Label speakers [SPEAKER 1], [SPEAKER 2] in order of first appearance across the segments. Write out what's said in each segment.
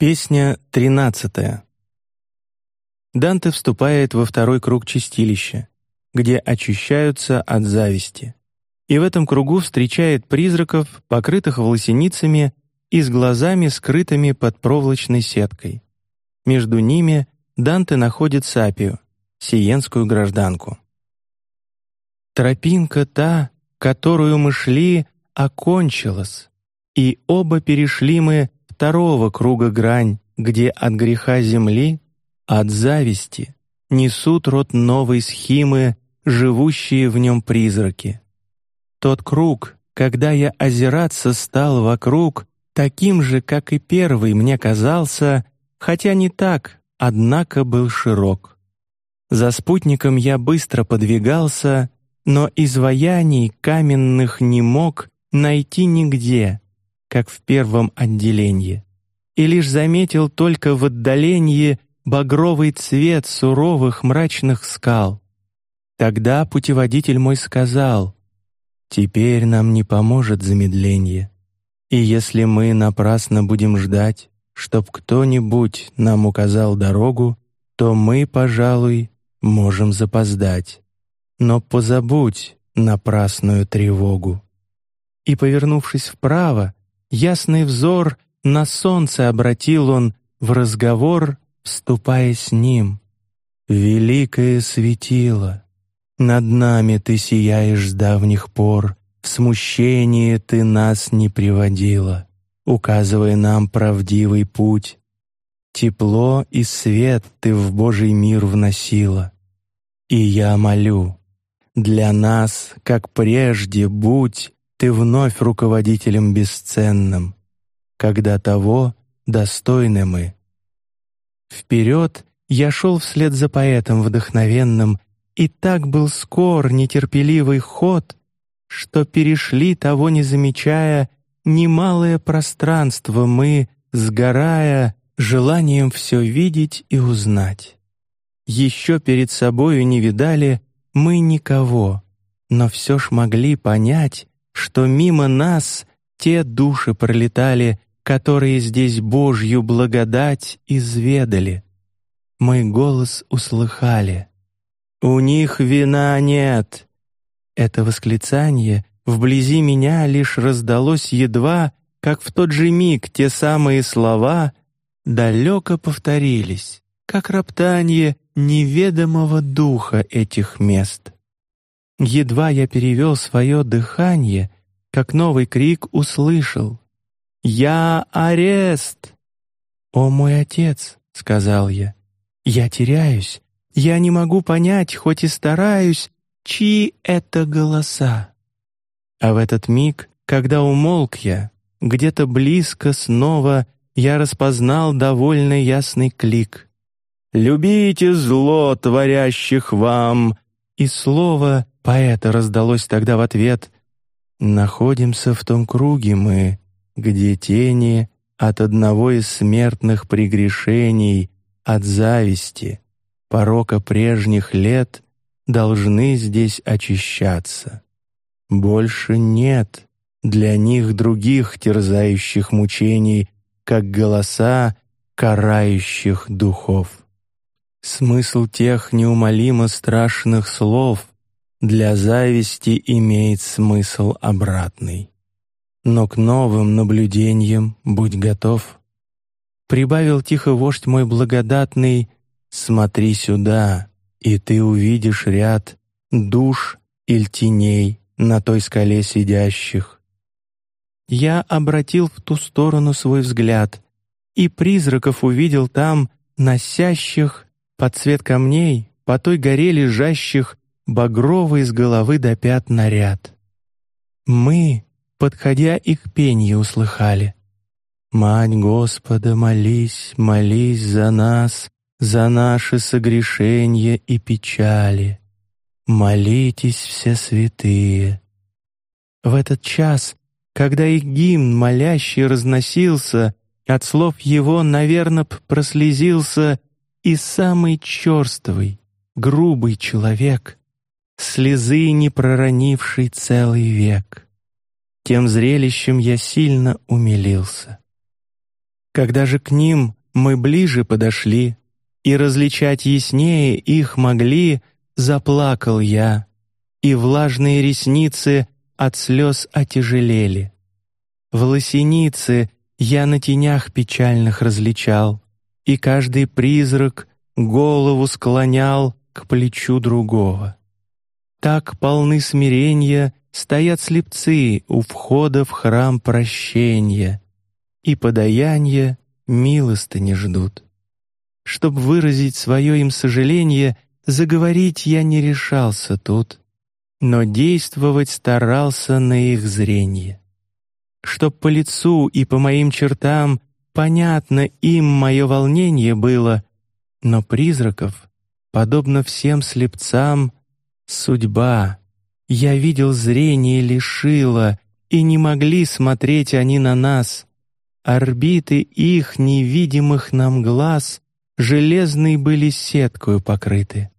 [SPEAKER 1] Песня тринадцатая. Данте вступает во второй круг чистилища, где очищаются от зависти, и в этом кругу встречает призраков, покрытых волосиницами и с глазами скрытыми под проволочной сеткой. Между ними Данте находит Сапию, сиенскую гражданку. Тропинка та, которую мы шли, окончилась, и оба перешли мы второго круга грань, где от греха земли, от зависти несут род новой схимы, живущие в нем призраки. Тот круг, когда я озираться стал вокруг, таким же, как и первый, мне казался, хотя не так, однако был широк. За спутником я быстро подвигался, но изваяний каменных не мог найти нигде, как в первом отделении, и лишь заметил только в отдалении багровый цвет суровых мрачных скал. Тогда путеводитель мой сказал: "Теперь нам не поможет замедление, и если мы напрасно будем ждать, чтоб кто-нибудь нам указал дорогу, то мы, пожалуй, можем запоздать. Но позабудь напрасную тревогу". И повернувшись вправо, Ясный взор на солнце обратил он в разговор, вступая с ним. Великое светило, над нами ты сияешь с давних пор, в смущение ты нас не приводила, указывая нам правдивый путь. Тепло и свет ты в Божий мир вносила. И я молю, для нас, как прежде, будь ты вновь руководителем бесценным, когда того достойны мы. Вперед я шел вслед за поэтом вдохновенным, и так был скор нетерпеливый ход, что перешли того не замечая немалое пространство мы, сгорая желанием все видеть и узнать. Еще перед собою не видали мы никого, но все ж могли понять что мимо нас те души пролетали, которые здесь Божью благодать изведали. Мы голос услыхали. У них вина нет. Это восклицание вблизи меня лишь раздалось едва, как в тот же миг те самые слова далеко повторились, как роптание неведомого духа этих мест. Едва я перевел свое дыхание, как новый крик услышал: "Я арест!" О мой отец, сказал я, я теряюсь, я не могу понять, хоть и стараюсь, чьи это голоса. А в этот миг, когда умолк я, где-то близко снова я распознал довольно ясный клик. Любите зло творящих вам, и слово поэта раздалось тогда в ответ: находимся в том круге мы, где тени от одного из смертных прегрешений, от зависти, порока прежних лет должны здесь очищаться. Больше нет для них других терзающих мучений, как голоса карающих духов. Смысл тех неумолимо страшных слов для зависти имеет смысл обратный. Но к новым наблюдениям будь готов. Прибавил тихо вождь мой благодатный, смотри сюда, и ты увидишь ряд душ или теней на той скале сидящих. Я обратил в ту сторону свой взгляд и призраков увидел там, носящих под цвет камней по той горе лежащих багровый с головы до пят наряд. Мы, подходя их пенье, услыхали. Мать Господа, молись, молись за нас, за наши согрешения и печали. Молитесь все святые. В этот час, когда их гимн молящий разносился, от слов его, наверно, прослезился и самый черствый, грубый человек, слезы не проронивший целый век. Тем зрелищем я сильно умилился. Когда же к ним мы ближе подошли и различать яснее их могли, заплакал я, и влажные ресницы от слез отяжелели. В лосенице я на тенях печальных различал, и каждый призрак голову склонял к плечу другого. Так полны смирения стоят слепцы у входа в храм прощения, и подаяния милостыни ждут. Чтоб выразить свое им сожаление, заговорить я не решался тут, но действовать старался на их зрение. Чтоб по лицу и по моим чертам понятно им мое волнение было, но призраков, подобно всем слепцам, судьба, я видел зрение лишила, и не могли смотреть они на нас. Орбиты их невидимых нам глаз железной были сеткою покрыты.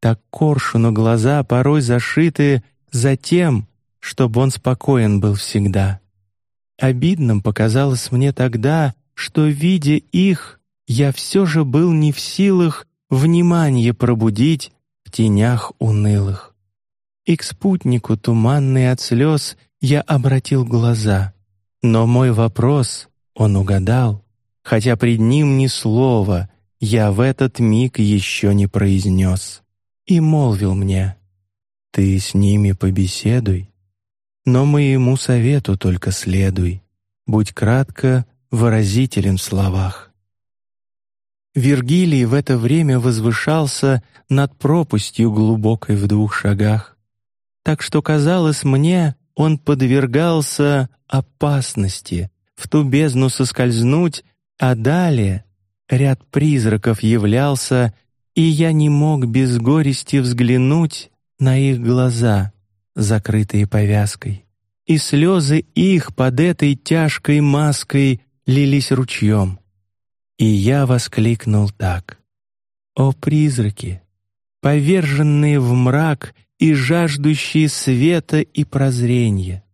[SPEAKER 1] Так коршуну глаза порой зашиты за тем, чтобы он спокоен был всегда. Обидным показалось мне тогда, что видя их, я все же был не в силах внимание пробудить тенях унылых. И к спутнику туманный от слез я обратил глаза, но мой вопрос он угадал, хотя пред ним ни слова я в этот миг еще не произнес, и молвил мне: "Ты с ними побеседуй, но моему совету только следуй, будь кратко выразителен в словах. Вергилий в это время возвышался над пропастью глубокой в двух шагах, так что казалось мне, он подвергался опасности в ту бездну соскользнуть, а далее ряд призраков являлся, и я не мог без горести взглянуть на их глаза, закрытые повязкой, и слезы их под этой тяжкой маской лились ручьем. И я воскликнул так: "О призраки, поверженные в мрак и жаждущие света и прозрения,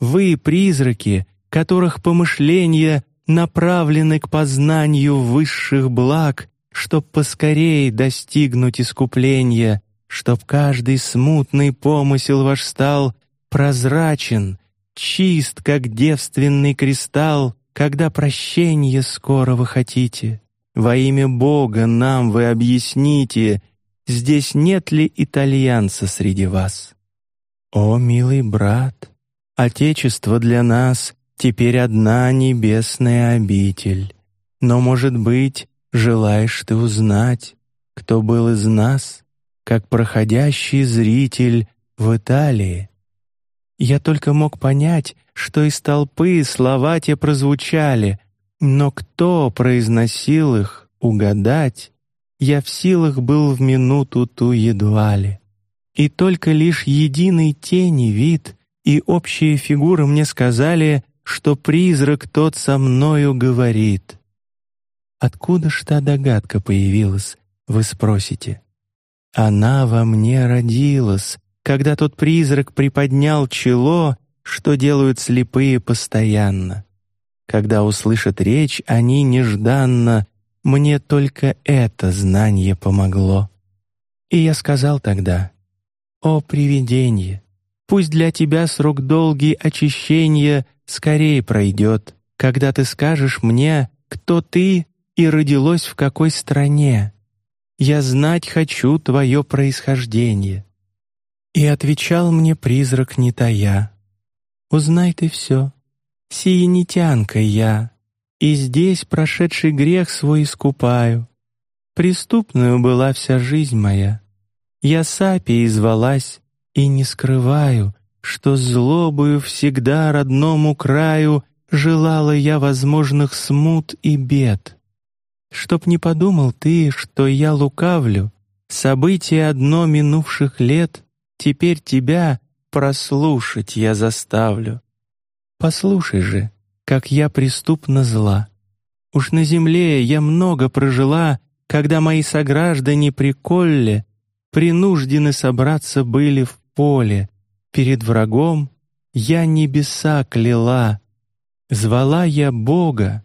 [SPEAKER 1] вы призраки, которых помышления направлены к познанию высших благ, чтоб поскорей достигнуть искупления, чтоб каждый смутный помысел ваш стал прозрачен, чист, как девственный кристалл, когда прощения скоро вы хотите, во имя Бога нам вы объясните, здесь нет ли итальянца среди вас? О, милый брат, Отечество для нас теперь одна небесная обитель. Но, может быть, желаешь ты узнать, кто был из нас, как проходящий зритель в Италии? Я только мог понять, что из толпы слова те прозвучали, но кто произносил их, угадать, я в силах был в минуту ту едва ли. И только лишь единый тени вид и общие фигуры мне сказали, что призрак тот со мною говорит. Откуда ж та догадка появилась, вы спросите? Она во мне родилась, когда тот призрак приподнял чело что делают слепые постоянно. Когда услышат речь, они нежданно. Мне только это знание помогло. И я сказал тогда: "О привидение, пусть для тебя срок долгий очищения скорее пройдет, когда ты скажешь мне, кто ты и родилось в какой стране. Я знать хочу твое происхождение". И отвечал мне призрак не тая: Узнай ты все. Сиенитянка я, и здесь прошедший грех свой искупаю. Преступную была вся жизнь моя. Я сапи звалась и не скрываю, что злобою всегда родному краю желала я возможных смут и бед. Чтоб не подумал ты, что я лукавлю, событие одно минувших лет теперь тебя прослушать я заставлю. Послушай же, как я преступно зла. Уж на земле я много прожила, когда мои сограждане при колле принуждены собраться были в поле. Перед врагом я небеса кляла, звала я Бога,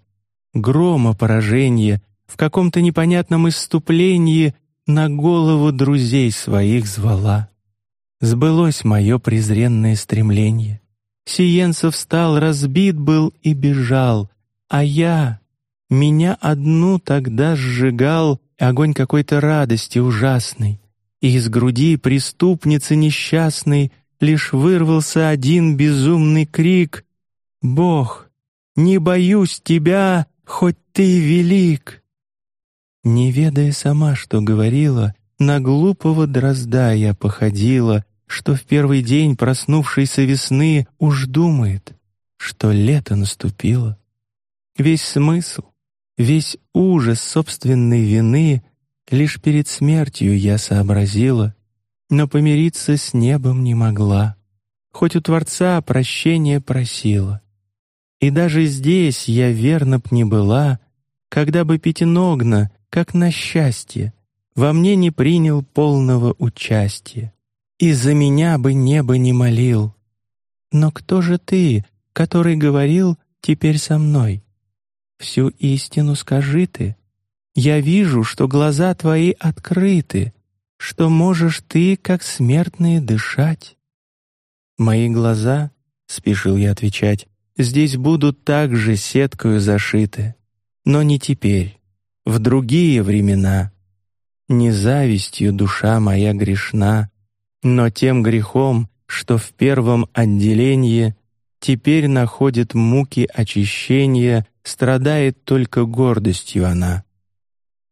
[SPEAKER 1] грома поражение, в каком-то непонятном исступлении на голову друзей своих звала. Сбылось мое презренное стремление. Сиенцев стал разбит был и бежал, а я, меня одну тогда сжигал огонь какой-то радости ужасной, и из груди преступницы несчастной лишь вырвался один безумный крик: "Бог, не боюсь тебя, хоть ты велик!" Не ведая сама, что говорила, на глупого дрозда я походила, что в первый день проснувшейся весны уж думает, что лето наступило. Весь смысл, весь ужас собственной вины лишь перед смертью я сообразила, но помириться с небом не могла, хоть у Творца прощения просила. И даже здесь я верно б не была, когда бы пятиногно как на счастье, во мне не принял полного участия, и за меня бы небо не молил. Но кто же ты, который говорил теперь со мной? Всю истину скажи ты. Я вижу, что глаза твои открыты, что можешь ты, как смертные, дышать. Мои глаза, спешил я отвечать, здесь будут также сеткою зашиты, но не теперь в другие времена. Не завистью душа моя грешна, но тем грехом, что в первом отделении теперь находит муки очищения, страдает только гордостью она.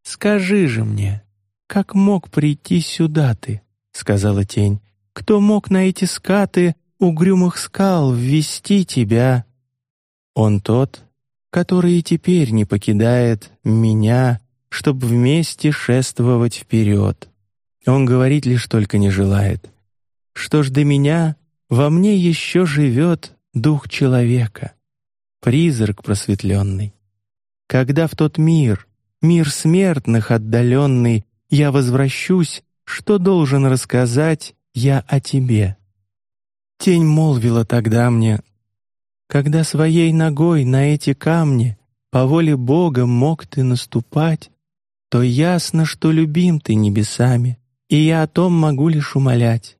[SPEAKER 1] Скажи же мне, как мог прийти сюда ты? сказала тень. Кто мог на эти скаты угрюмых скал ввести тебя? Он тот, который и теперь не покидает меня, чтобы вместе шествовать вперед. Он говорит лишь только не желает. Что ж до меня, во мне еще живет дух человека, призрак просветленный. Когда в тот мир, мир смертных отдаленный, я возвращусь, что должен рассказать я о тебе? Тень молвила тогда мне, когда своей ногой на эти камни по воле Бога мог ты наступать, то ясно, что любим ты небесами, и я о том могу лишь умолять.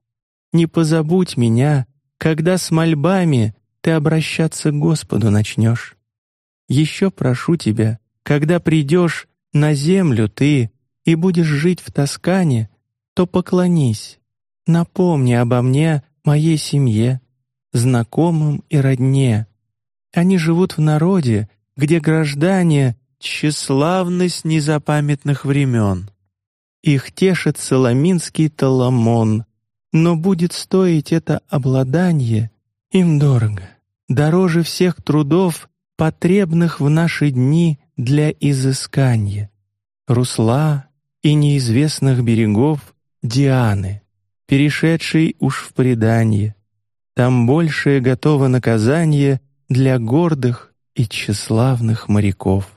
[SPEAKER 1] Не позабудь меня, когда с мольбами ты обращаться к Господу начнешь. Еще прошу тебя, когда придешь на землю ты и будешь жить в Тоскане, то поклонись, напомни обо мне, моей семье, знакомым и родне. Они живут в народе, где граждане тщеславность незапамятных времен. Их тешит соломинский таламон, но будет стоить это обладание им дорого, дороже всех трудов, потребных в наши дни для изыскания. Русла и неизвестных берегов Дианы, перешедшей уж в предание, там большее готово наказание для гордых и тщеславных моряков.